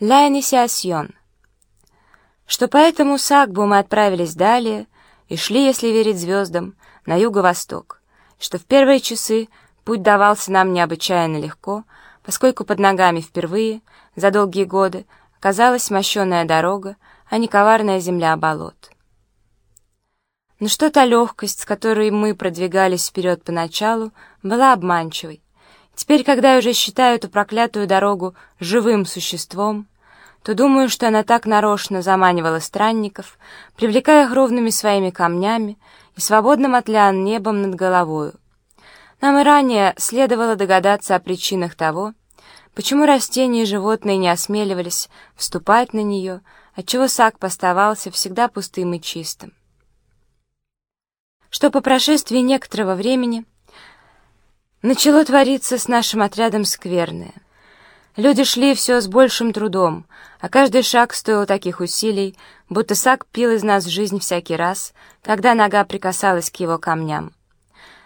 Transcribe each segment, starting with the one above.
«La Initiation», что по этому Сагбу мы отправились далее и шли, если верить звездам, на юго-восток, что в первые часы путь давался нам необычайно легко, поскольку под ногами впервые за долгие годы оказалась мощеная дорога, а не коварная земля болот. Но что та легкость, с которой мы продвигались вперед поначалу, была обманчивой. Теперь, когда я уже считаю эту проклятую дорогу живым существом, то думаю, что она так нарочно заманивала странников, привлекая их ровными своими камнями и свободным от лиан небом над головою. Нам и ранее следовало догадаться о причинах того, почему растения и животные не осмеливались вступать на нее, отчего сак поставался всегда пустым и чистым. Что по прошествии некоторого времени Начало твориться с нашим отрядом скверное. Люди шли все с большим трудом, а каждый шаг стоил таких усилий, будто Сак пил из нас жизнь всякий раз, когда нога прикасалась к его камням.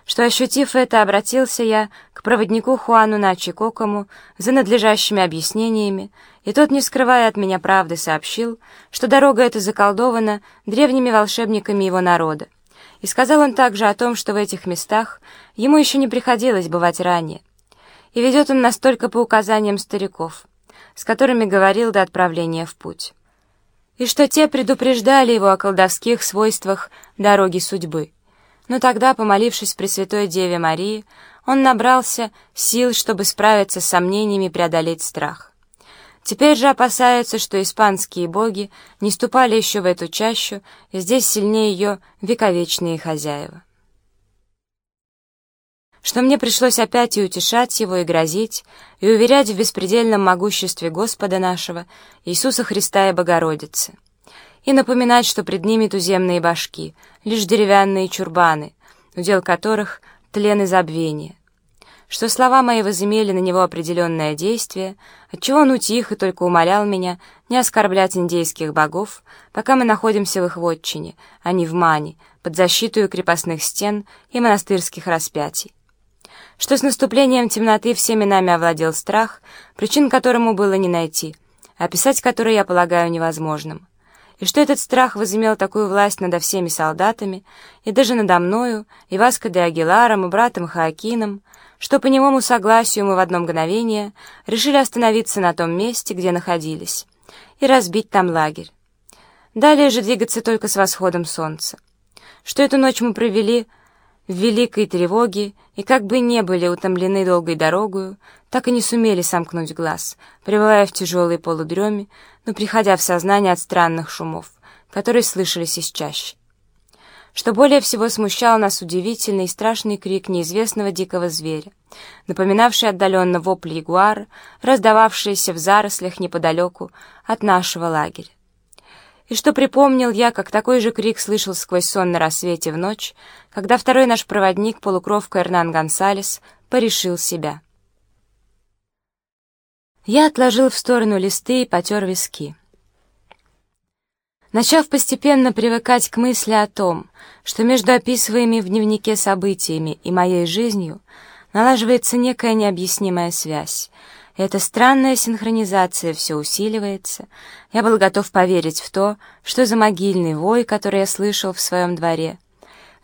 Что, ощутив это, обратился я к проводнику Хуану Начи Кокому за надлежащими объяснениями, и тот, не скрывая от меня правды, сообщил, что дорога эта заколдована древними волшебниками его народа, и сказал он также о том, что в этих местах ему еще не приходилось бывать ранее. И ведет он настолько по указаниям стариков, с которыми говорил до отправления в путь. И что те предупреждали его о колдовских свойствах дороги судьбы. Но тогда, помолившись Пресвятой Деве Марии, он набрался сил, чтобы справиться с сомнениями и преодолеть страх. Теперь же опасаются, что испанские боги не ступали еще в эту чащу, и здесь сильнее ее вековечные хозяева. Что мне пришлось опять и утешать его, и грозить, и уверять в беспредельном могуществе Господа нашего, Иисуса Христа и Богородицы, и напоминать, что пред ними туземные башки, лишь деревянные чурбаны, удел которых — тлен и забвение, что слова мои возымели на него определенное действие, отчего он утих и только умолял меня не оскорблять индейских богов, пока мы находимся в их вотчине, а не в Мане, под защиту крепостных стен и монастырских распятий. Что с наступлением темноты всеми нами овладел страх, причин которому было не найти, описать который я полагаю невозможным и что этот страх возымел такую власть над всеми солдатами, и даже надо мною, и Васко де Агиларом, и братом Хаакином, что по немому согласию мы в одно мгновение решили остановиться на том месте, где находились, и разбить там лагерь. Далее же двигаться только с восходом солнца. Что эту ночь мы провели в великой тревоге, и как бы не были утомлены долгой дорогою, так и не сумели сомкнуть глаз, пребывая в тяжелой полудреме, но приходя в сознание от странных шумов, которые слышались из чащи. Что более всего смущал нас удивительный и страшный крик неизвестного дикого зверя, напоминавший отдаленно вопль ягуара, раздававшийся в зарослях неподалеку от нашего лагеря и что припомнил я, как такой же крик слышал сквозь сон на рассвете в ночь, когда второй наш проводник, полукровка Эрнан Гонсалес, порешил себя. Я отложил в сторону листы и потер виски. Начав постепенно привыкать к мысли о том, что между описываемыми в дневнике событиями и моей жизнью налаживается некая необъяснимая связь, эта странная синхронизация все усиливается. Я был готов поверить в то, что за могильный вой, который я слышал в своем дворе,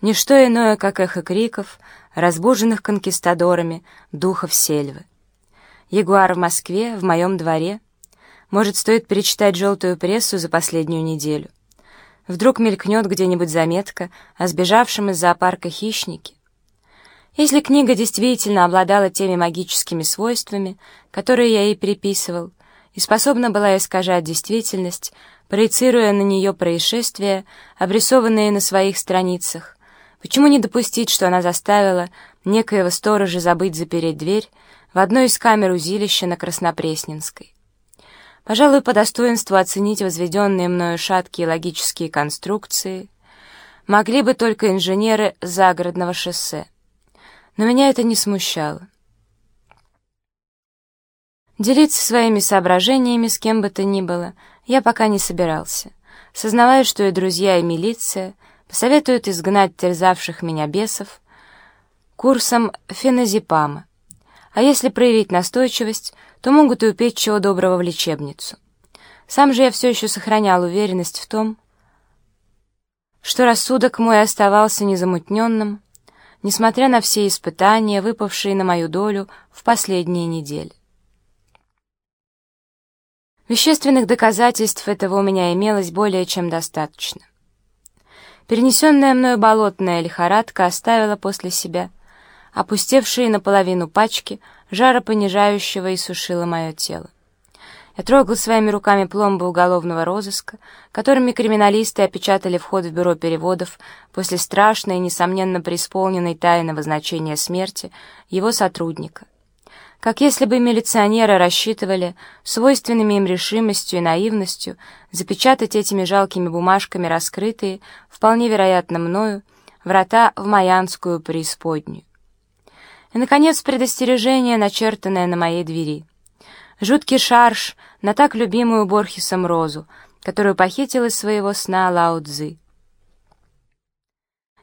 не что иное, как эхо криков, разбуженных конкистадорами духов сельвы. Ягуар в Москве, в моем дворе. Может, стоит перечитать желтую прессу за последнюю неделю. Вдруг мелькнет где-нибудь заметка о сбежавшем из зоопарка хищнике. Если книга действительно обладала теми магическими свойствами, которые я ей приписывал, и способна была искажать действительность, проецируя на нее происшествия, обрисованные на своих страницах, почему не допустить, что она заставила некоего сторожа забыть запереть дверь в одной из камер узилища на Краснопресненской? Пожалуй, по достоинству оценить возведенные мною шаткие логические конструкции могли бы только инженеры загородного шоссе но меня это не смущало. Делиться своими соображениями с кем бы то ни было я пока не собирался, сознавая, что и друзья, и милиция посоветуют изгнать терзавших меня бесов курсом феназепама, а если проявить настойчивость, то могут и упечь чего доброго в лечебницу. Сам же я все еще сохранял уверенность в том, что рассудок мой оставался незамутненным, несмотря на все испытания, выпавшие на мою долю в последние недели. Вещественных доказательств этого у меня имелось более чем достаточно. Перенесенная мною болотная лихорадка оставила после себя опустевшие наполовину пачки жаропонижающего и сушила мое тело. Я трогал своими руками пломбы уголовного розыска, которыми криминалисты опечатали вход в бюро переводов после страшной и, несомненно, преисполненной тайного значения смерти его сотрудника. Как если бы милиционеры рассчитывали свойственными им решимостью и наивностью запечатать этими жалкими бумажками раскрытые, вполне вероятно мною, врата в Майянскую преисподнюю. И, наконец, предостережение, начертанное на моей двери. Жуткий шарж на так любимую Борхесом розу, которую похитил из своего сна Лао Цзы.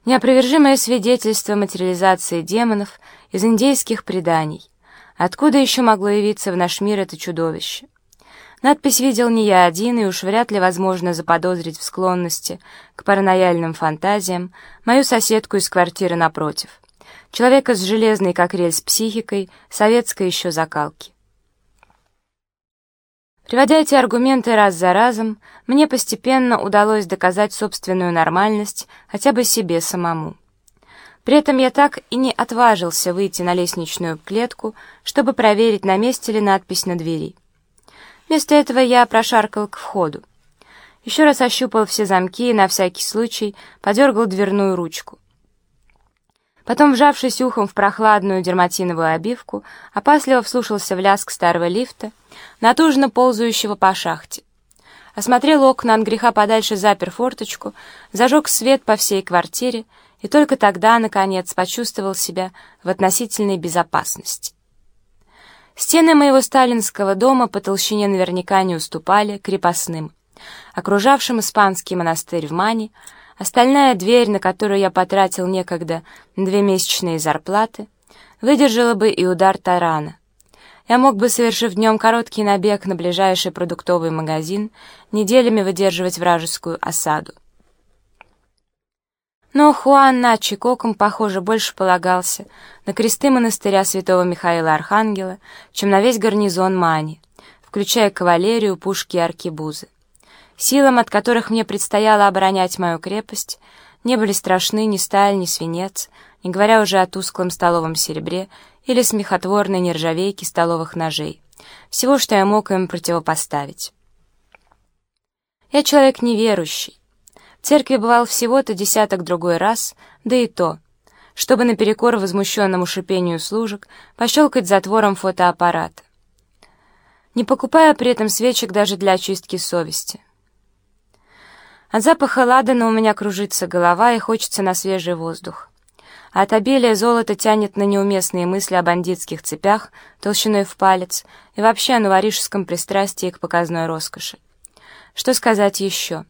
Неопровержимое свидетельство материализации демонов из индейских преданий. Откуда еще могло явиться в наш мир это чудовище? Надпись видел не я один, и уж вряд ли возможно заподозрить в склонности к паранояльным фантазиям мою соседку из квартиры напротив. Человека с железной, как рельс, психикой, советской еще закалки. Приводя эти аргументы раз за разом, мне постепенно удалось доказать собственную нормальность хотя бы себе самому. При этом я так и не отважился выйти на лестничную клетку, чтобы проверить, на месте ли надпись на двери. Вместо этого я прошаркал к входу. Еще раз ощупал все замки и на всякий случай подергал дверную ручку. Потом, вжавшись ухом в прохладную дерматиновую обивку, опасливо вслушался в лязг старого лифта, натужно ползающего по шахте. Осмотрел окна, от греха подальше запер форточку, зажег свет по всей квартире и только тогда, наконец, почувствовал себя в относительной безопасности. Стены моего сталинского дома по толщине наверняка не уступали крепостным, окружавшим испанский монастырь в Мане, Остальная дверь, на которую я потратил некогда две месячные зарплаты, выдержала бы и удар тарана. Я мог бы, совершив днем короткий набег на ближайший продуктовый магазин, неделями выдерживать вражескую осаду. Но Хуан Начи Коком, похоже, больше полагался на кресты монастыря святого Михаила Архангела, чем на весь гарнизон Мани, включая кавалерию, пушки и аркебузы. Силам, от которых мне предстояло оборонять мою крепость, не были страшны ни сталь, ни свинец, не говоря уже о тусклом столовом серебре или смехотворной нержавейке столовых ножей. Всего, что я мог им противопоставить. Я человек неверующий. В церкви бывал всего-то десяток другой раз, да и то, чтобы наперекор возмущенному шипению служек пощелкать затвором фотоаппарата, не покупая при этом свечек даже для очистки совести. От запаха ладана у меня кружится голова и хочется на свежий воздух. А от обилия золота тянет на неуместные мысли о бандитских цепях толщиной в палец и вообще о новорижском пристрастии к показной роскоши. Что сказать еще?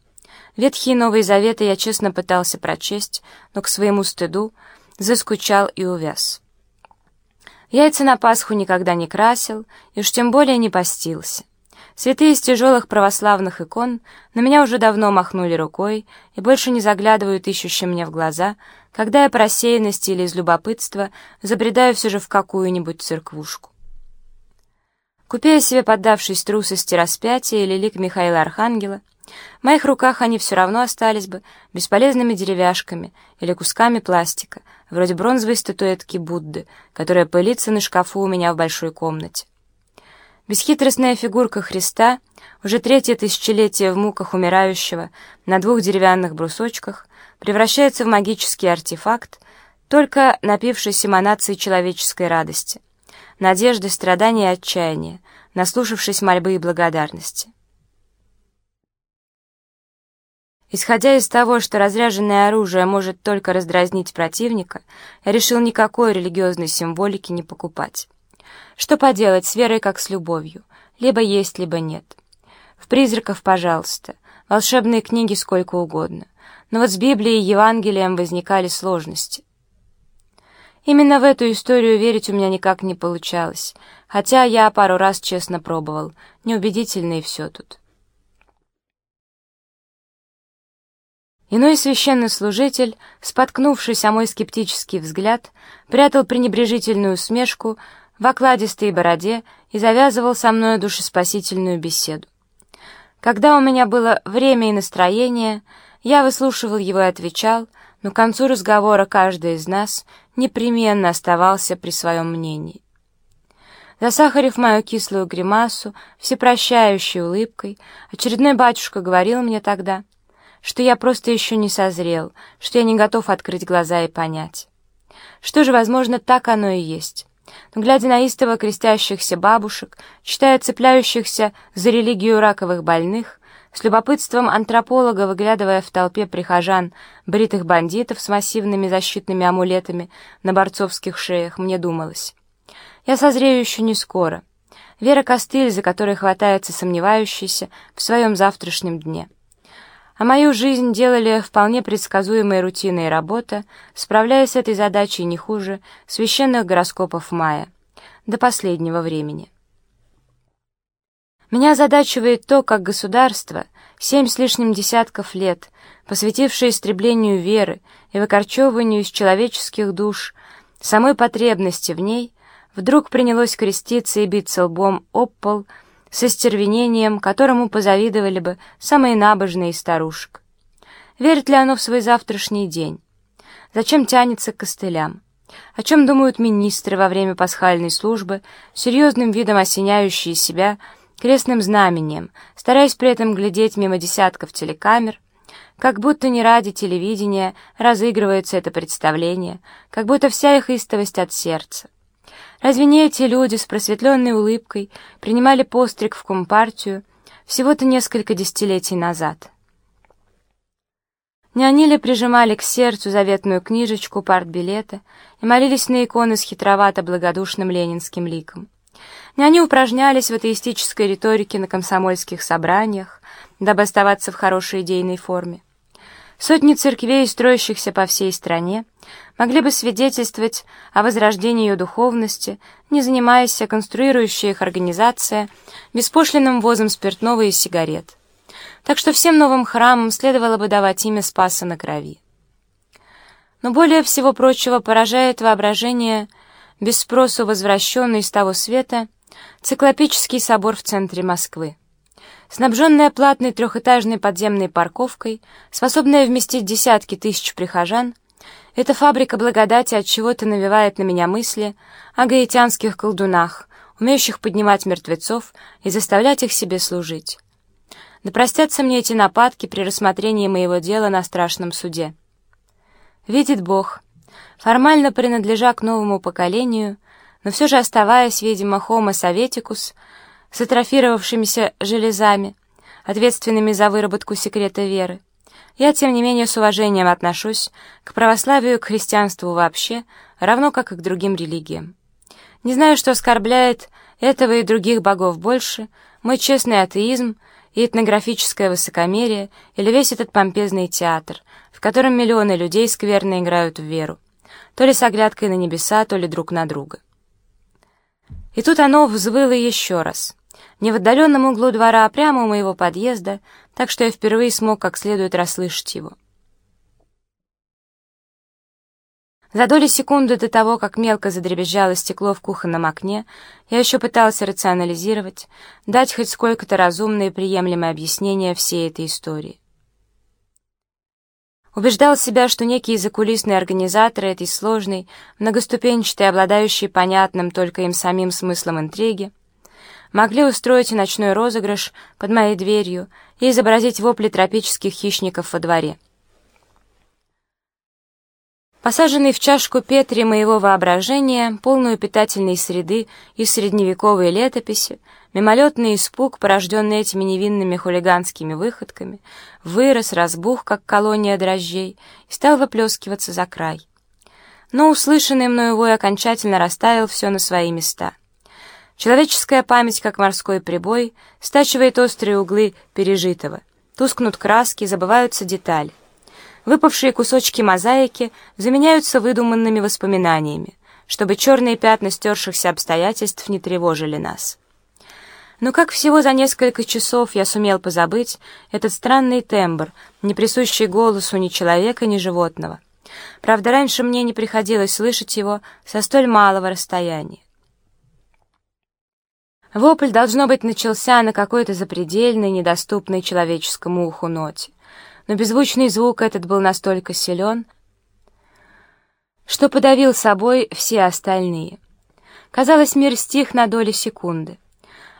Ветхие Новые Заветы я честно пытался прочесть, но к своему стыду заскучал и увяз. Яйца на Пасху никогда не красил и уж тем более не постился. Святые из тяжелых православных икон на меня уже давно махнули рукой и больше не заглядывают ищущим мне в глаза, когда я по рассеянности или из любопытства забредаю все же в какую-нибудь церквушку. Купя себе поддавшись трусости распятия или лик Михаила Архангела, в моих руках они все равно остались бы бесполезными деревяшками или кусками пластика, вроде бронзовой статуэтки Будды, которая пылится на шкафу у меня в большой комнате. Бесхитростная фигурка Христа, уже третье тысячелетие в муках умирающего, на двух деревянных брусочках, превращается в магический артефакт, только напившись эманацией человеческой радости, надежды, страдания и отчаяния, наслушавшись мольбы и благодарности. Исходя из того, что разряженное оружие может только раздразнить противника, я решил никакой религиозной символики не покупать. Что поделать, с верой как с любовью. Либо есть, либо нет. В призраков, пожалуйста. Волшебные книги сколько угодно. Но вот с Библией и Евангелием возникали сложности. Именно в эту историю верить у меня никак не получалось, хотя я пару раз честно пробовал, неубедительно и все тут. Иной священнослужитель, споткнувшись о мой скептический взгляд, прятал пренебрежительную усмешку, в окладистой бороде и завязывал со мной душеспасительную беседу. Когда у меня было время и настроение, я выслушивал его и отвечал, но к концу разговора каждый из нас непременно оставался при своем мнении. Засахарив мою кислую гримасу, всепрощающей улыбкой, очередной батюшка говорил мне тогда, что я просто еще не созрел, что я не готов открыть глаза и понять. Что же, возможно, так оно и есть. Но, глядя на истово крестящихся бабушек, читая цепляющихся за религию раковых больных, с любопытством антрополога, выглядывая в толпе прихожан, бритых бандитов с массивными защитными амулетами на борцовских шеях, мне думалось. Я созрею еще не скоро. Вера Костыль, за которой хватается сомневающийся в своем завтрашнем дне. А мою жизнь делали вполне предсказуемая рутинная работа, справляясь с этой задачей не хуже священных гороскопов мая, до последнего времени. Меня озадачивает то, как государство, семь с лишним десятков лет, посвятившее истреблению веры и выкорчевыванию из человеческих душ самой потребности в ней, вдруг принялось креститься и биться лбом об пол с остервенением, которому позавидовали бы самые набожные старушек. Верит ли оно в свой завтрашний день? Зачем тянется к костылям? О чем думают министры во время пасхальной службы, серьезным видом осеняющие себя крестным знамением, стараясь при этом глядеть мимо десятков телекамер, как будто не ради телевидения разыгрывается это представление, как будто вся их истовость от сердца. Разве не эти люди с просветленной улыбкой принимали постриг в Компартию всего-то несколько десятилетий назад? Не они ли прижимали к сердцу заветную книжечку партбилета и молились на иконы с хитровато-благодушным ленинским ликом? Не они упражнялись в атеистической риторике на комсомольских собраниях, дабы оставаться в хорошей идейной форме? Сотни церквей, строящихся по всей стране, могли бы свидетельствовать о возрождении ее духовности, не занимаясь конструирующая их организация беспошлинным ввозом спиртного и сигарет. Так что всем новым храмам следовало бы давать имя Спаса на крови. Но более всего прочего поражает воображение без спросу возвращенный из того света циклопический собор в центре Москвы. Снабженная платной трехэтажной подземной парковкой, способная вместить десятки тысяч прихожан, эта фабрика благодати от чего-то навевает на меня мысли о гаитянских колдунах, умеющих поднимать мертвецов и заставлять их себе служить. Да простятся мне эти нападки при рассмотрении моего дела на страшном суде. Видит Бог, формально принадлежа к новому поколению, но все же оставаясь, видимо, homo советикус, с атрофировавшимися железами, ответственными за выработку секрета веры. Я, тем не менее, с уважением отношусь к православию к христианству вообще, равно как и к другим религиям. Не знаю, что оскорбляет этого и других богов больше, мой честный атеизм и этнографическое высокомерие или весь этот помпезный театр, в котором миллионы людей скверно играют в веру, то ли с оглядкой на небеса, то ли друг на друга. И тут оно взвыло еще раз — не в отдаленном углу двора, а прямо у моего подъезда, так что я впервые смог как следует расслышать его. За доли секунды до того, как мелко задребезжало стекло в кухонном окне, я еще пытался рационализировать, дать хоть сколько-то разумное и приемлемое объяснение всей этой истории. Убеждал себя, что некие закулисные организаторы этой сложной, многоступенчатой, обладающей понятным только им самим смыслом интриги, могли устроить ночной розыгрыш под моей дверью и изобразить вопли тропических хищников во дворе. Посаженный в чашку Петри моего воображения, полную питательной среды и средневековой летописи, мимолетный испуг, порожденный этими невинными хулиганскими выходками, вырос, разбух, как колония дрожжей, и стал выплескиваться за край. Но услышанный мною вой окончательно расставил все на свои места — Человеческая память, как морской прибой, стачивает острые углы пережитого. Тускнут краски, забываются детали. Выпавшие кусочки мозаики заменяются выдуманными воспоминаниями, чтобы черные пятна стершихся обстоятельств не тревожили нас. Но как всего за несколько часов я сумел позабыть этот странный тембр, не присущий голосу ни человека, ни животного. Правда, раньше мне не приходилось слышать его со столь малого расстояния. Вопль, должно быть, начался на какой-то запредельной, недоступной человеческому уху ноте. Но беззвучный звук этот был настолько силен, что подавил собой все остальные. Казалось, мир стих на доли секунды.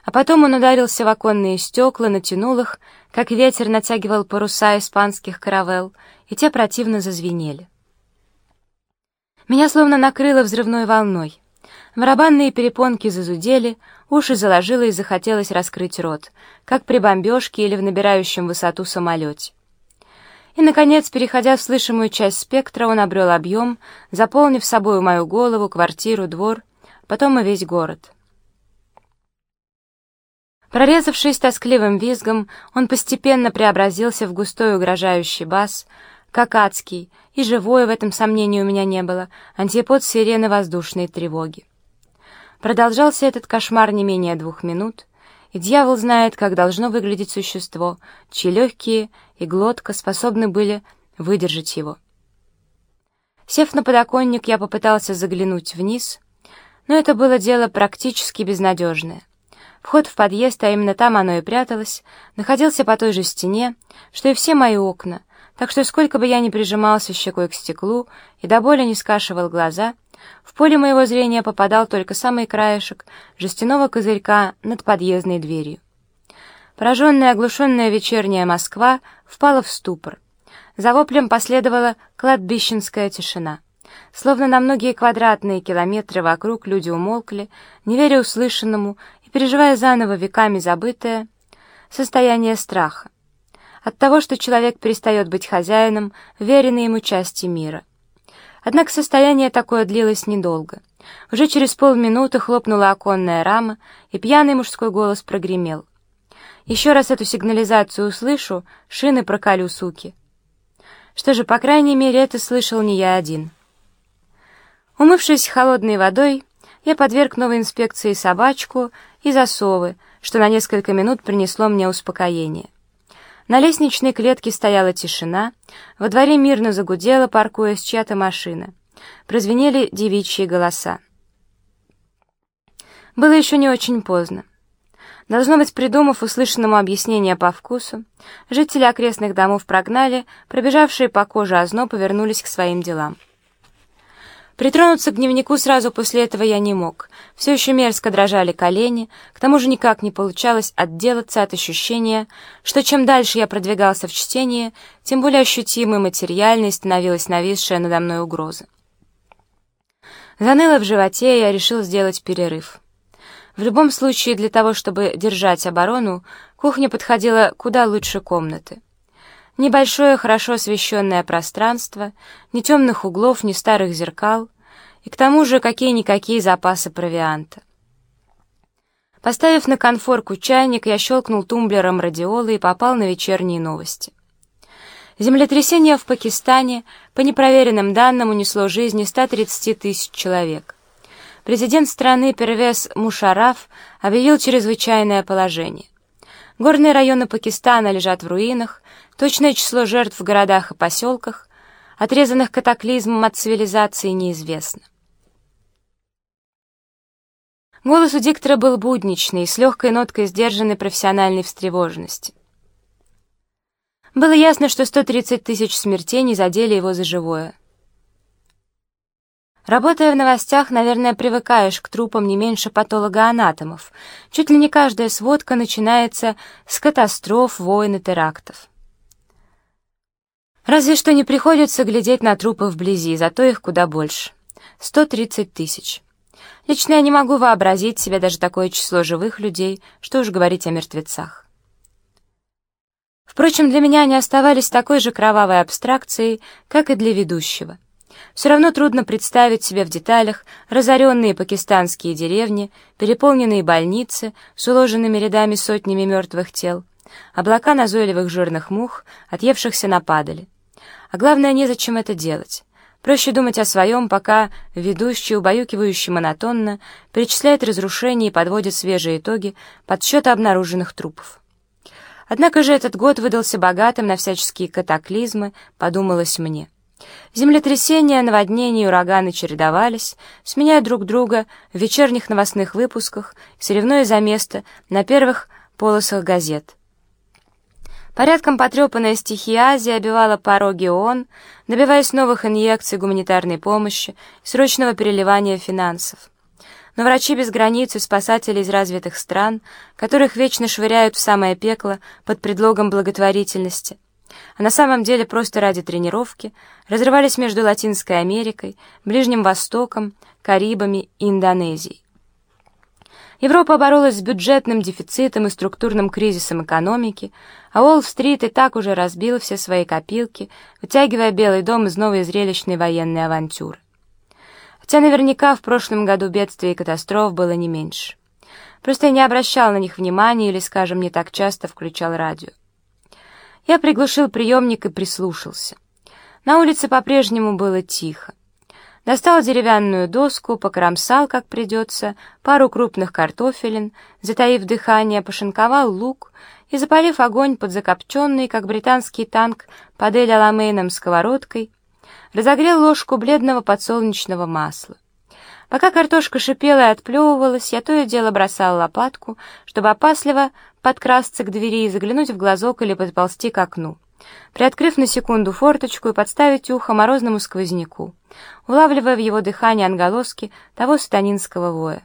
А потом он ударился в оконные стекла, натянул их, как ветер натягивал паруса испанских каравелл, и те противно зазвенели. Меня словно накрыло взрывной волной. Барабанные перепонки зазудели, уши заложило и захотелось раскрыть рот, как при бомбежке или в набирающем высоту самолете. И, наконец, переходя в слышимую часть спектра, он обрел объем, заполнив собою мою голову, квартиру, двор, потом и весь город. Прорезавшись тоскливым визгом, он постепенно преобразился в густой угрожающий бас, как адский, и живое в этом сомнении у меня не было, антипод сирены воздушной тревоги. Продолжался этот кошмар не менее двух минут, дьявол знает, как должно выглядеть существо, чьи легкие и глотка способны были выдержать его. Сев на подоконник, я попытался заглянуть вниз, но это было дело практически безнадежное. Вход в подъезд, а именно там оно и пряталось, находился по той же стене, что и все мои окна, так что сколько бы я ни прижимался щекой к стеклу и до боли не скашивал глаза — в поле моего зрения попадал только самый краешек жестяного козырька над подъездной дверью. Пораженная оглушенная вечерняя Москва впала в ступор. За воплем последовала кладбищенская тишина. Словно на многие квадратные километры вокруг люди умолкли, не веря услышанному и переживая заново веками забытое состояние страха. От того, что человек перестает быть хозяином, веренной ему части мира — Однако состояние такое длилось недолго. Уже через полминуты хлопнула оконная рама, и пьяный мужской голос прогремел. «Еще раз эту сигнализацию услышу, шины проколю, суки». Что же, по крайней мере, это слышал не я один. Умывшись холодной водой, я подверг новой инспекции собачку и засовы, что на несколько минут принесло мне успокоение. На лестничной клетке стояла тишина, во дворе мирно загудела, паркуясь чья-то машина. Прозвенели девичьи голоса. Было еще не очень поздно. Должно быть, придумав услышанному объяснение по вкусу, жители окрестных домов прогнали, пробежавшие по коже озноб повернулись к своим делам. Притронуться к дневнику сразу после этого я не мог. Все еще мерзко дрожали колени, к тому же никак не получалось отделаться от ощущения, что чем дальше я продвигался в чтении, тем более ощутимой материальной становилась нависшая надо мной угроза. Заныло в животе, я решил сделать перерыв. В любом случае, для того, чтобы держать оборону, кухня подходила куда лучше комнаты. Небольшое, хорошо освещенное пространство, ни темных углов, ни старых зеркал, и к тому же какие-никакие запасы провианта. Поставив на конфорку чайник, я щелкнул тумблером радиолы и попал на вечерние новости. Землетрясение в Пакистане, по непроверенным данным, унесло жизни 130 тысяч человек. Президент страны Первес Мушараф объявил чрезвычайное положение. Горные районы Пакистана лежат в руинах, точное число жертв в городах и поселках, отрезанных катаклизмом от цивилизации, неизвестно. Голос у диктора был будничный, с легкой ноткой сдержанной профессиональной встревоженности. Было ясно, что 130 тысяч смертей не задели его за живое. Работая в новостях, наверное, привыкаешь к трупам не меньше патологоанатомов. Чуть ли не каждая сводка начинается с катастроф, войн и терактов. Разве что не приходится глядеть на трупы вблизи, зато их куда больше. 130 тысяч. Лично я не могу вообразить себе даже такое число живых людей, что уж говорить о мертвецах. Впрочем, для меня они оставались такой же кровавой абстракцией, как и для ведущего. Все равно трудно представить себе в деталях разоренные пакистанские деревни, переполненные больницы с уложенными рядами сотнями мертвых тел, облака назойливых жирных мух, отъевшихся на падали. А главное, незачем это делать. Проще думать о своем, пока ведущий, убаюкивающий монотонно, перечисляет разрушения и подводит свежие итоги подсчета обнаруженных трупов. Однако же этот год выдался богатым на всяческие катаклизмы, подумалось мне. Землетрясения, наводнения и ураганы чередовались, сменяя друг друга в вечерних новостных выпусках, соревнуясь за место на первых полосах газет. Порядком потрепанная стихия обивала пороги ООН, добиваясь новых инъекций гуманитарной помощи и срочного переливания финансов. Но врачи без границ и спасатели из развитых стран, которых вечно швыряют в самое пекло под предлогом благотворительности, а на самом деле просто ради тренировки, разрывались между Латинской Америкой, Ближним Востоком, Карибами и Индонезией. Европа боролась с бюджетным дефицитом и структурным кризисом экономики, а Уолл-стрит и так уже разбил все свои копилки, вытягивая Белый дом из новой зрелищной военной авантюры. Хотя наверняка в прошлом году бедствий и катастроф было не меньше. Просто я не обращал на них внимания или, скажем, не так часто включал радио. Я приглушил приемник и прислушался. На улице по-прежнему было тихо. Достал деревянную доску, покромсал, как придется, пару крупных картофелин, затаив дыхание, пошинковал лук и, запалив огонь под закопченный, как британский танк, под Эль Аламейном сковородкой, разогрел ложку бледного подсолнечного масла. Пока картошка шипела и отплевывалась, я то и дело бросал лопатку, чтобы опасливо подкрасться к двери и заглянуть в глазок или подползти к окну приоткрыв на секунду форточку и подставить ухо морозному сквозняку, улавливая в его дыхании отголоски того сатанинского воя.